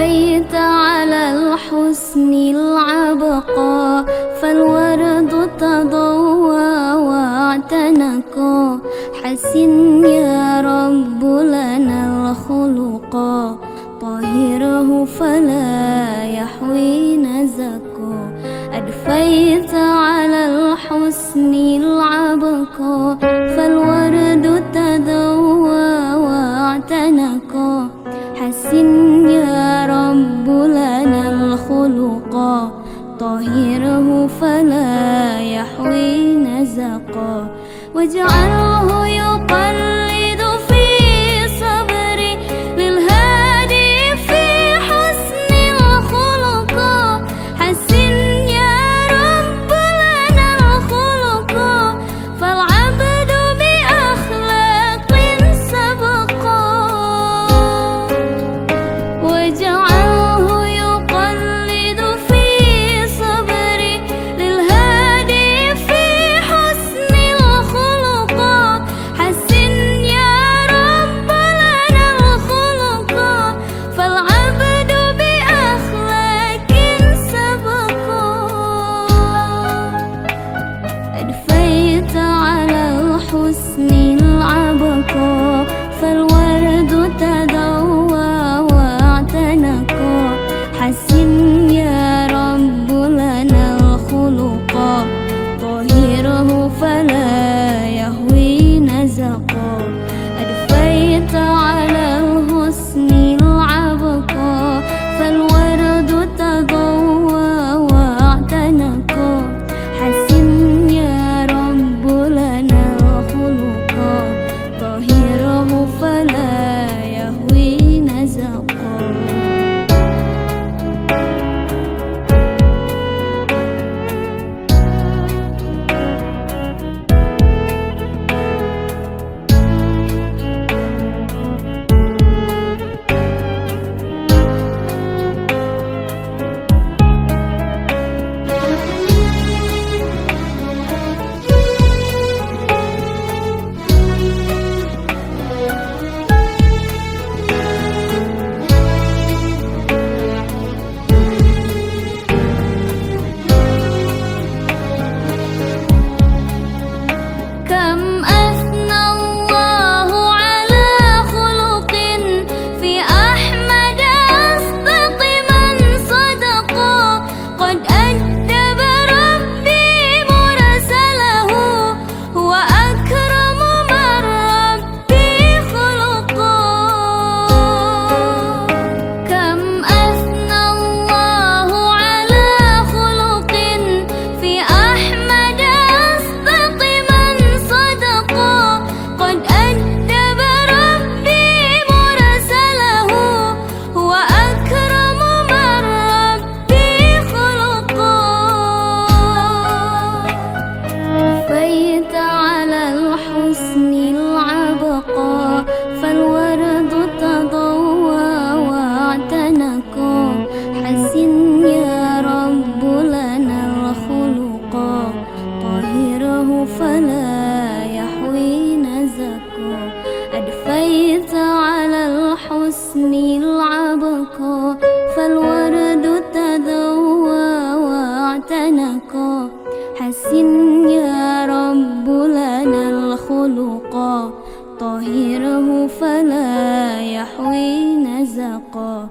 بيت على الحسن العبقى فالورد تضوى واعتنقا حسن يا رب لنا الخلقا طهره فلا يحوي نزكا أدفيت على الحسن العبقى واجعل tan عبقا فالورد تذوى واعتنقا حسن يا رب لنا الخلقا طهره فلا يحوي نزقا